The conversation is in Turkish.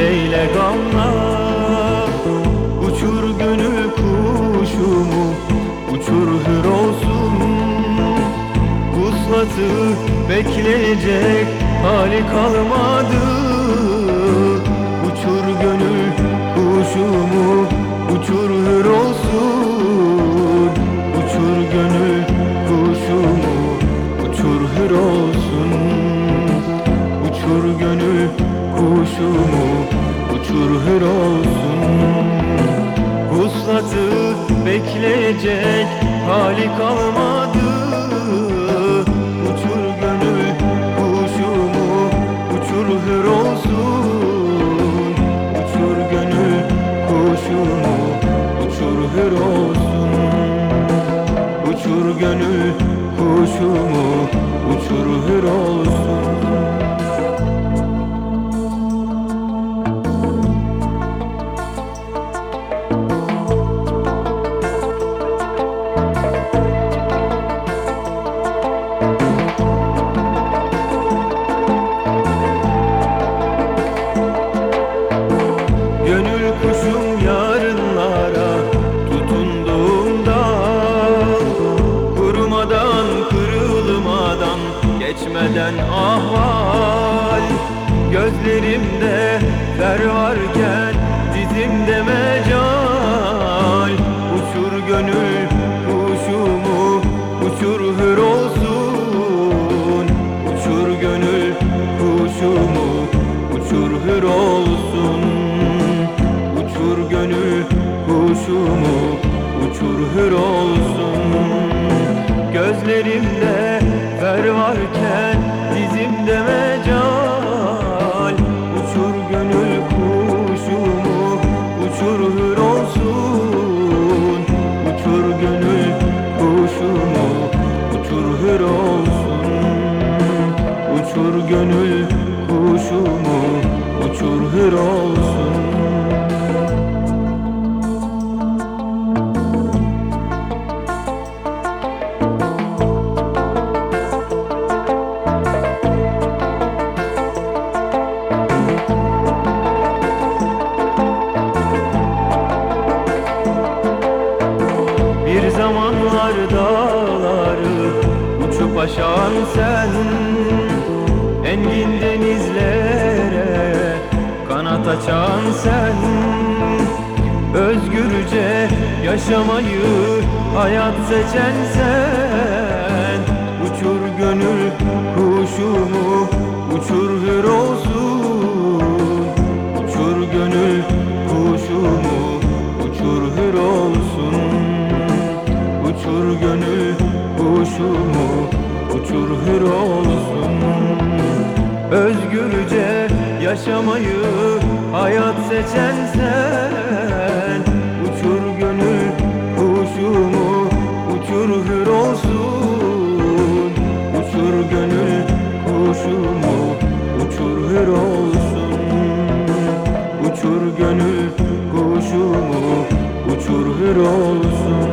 eyle gamla Uçur gönül kuşumu Uçur hür olsun. Vuslatı bekleyecek hali kalmadı. Uçur gönül kuşumu Uçur hür olsun. Uçur gönül kuşumu Uçur hür olsun. Uçur gönül kuşumu uçur hür olsun. Vuslatı bekleyecek hali kalmadı. Uçur gönül kuşumu uçur hür olsun. Uçur gönül kuşumu uçur hür olsun. Uçur gönül kuşumu uçur hür olsun geçmeden ahval Gözlerimde fer varken dizimde mecal. Uçur gönül kuşumu uçur hür olsun. Uçur gönül kuşumu uçur hür olsun. Uçur gönül kuşumu uçur hür olsun. Gözlerimde fer varken gönül kuşumu uçur hür olsun. Bir zamanlar dağları uçup aşan sen Engin denizlere kanat açan sen. Özgürce yaşamayı hayat seçen sen. Uçur gönül kuşumu uçur hür olsun. Uçur gönül kuşumu uçur hür olsun. Uçur gönül kuşumu uçur hür olsun Özgürce yaşamayı hayat seçen sen. Uçur gönül kuşumu uçur hür olsun. Uçur gönül kuşumu uçur hür olsun. Uçur gönül kuşumu uçur hür olsun.